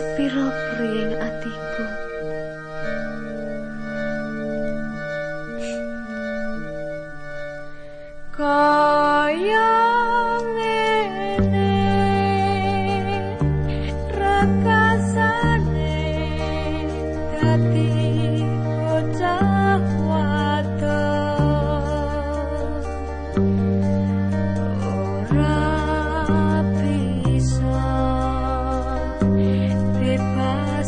spiro priyeng atiku.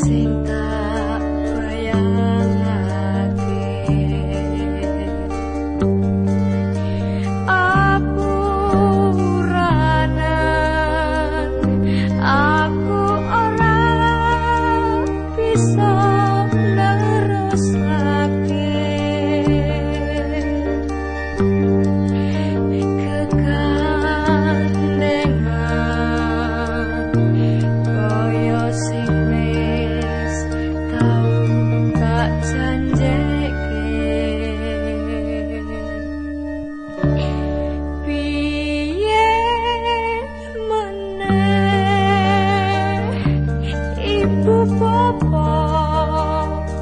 sing. sapa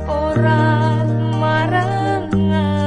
ora marangake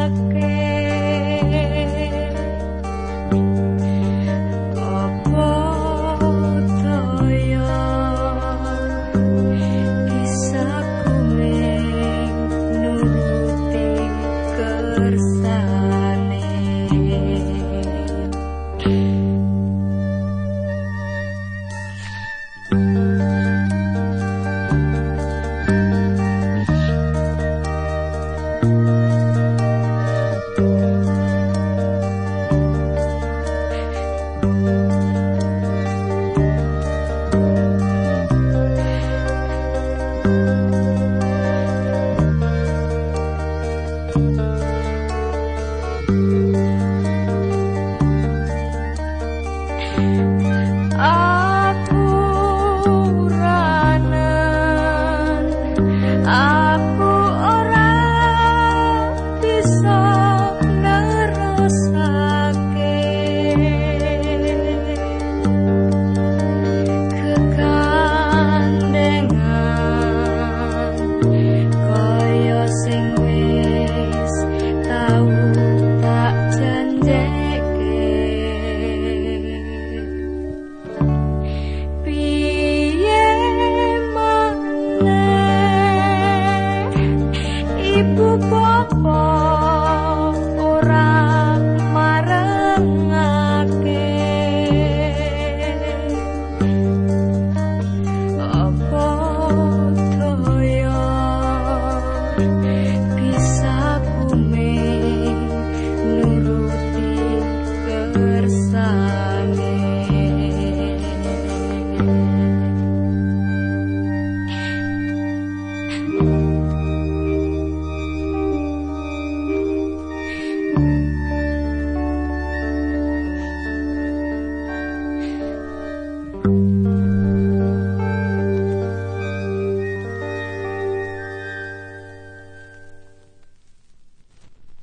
Oh.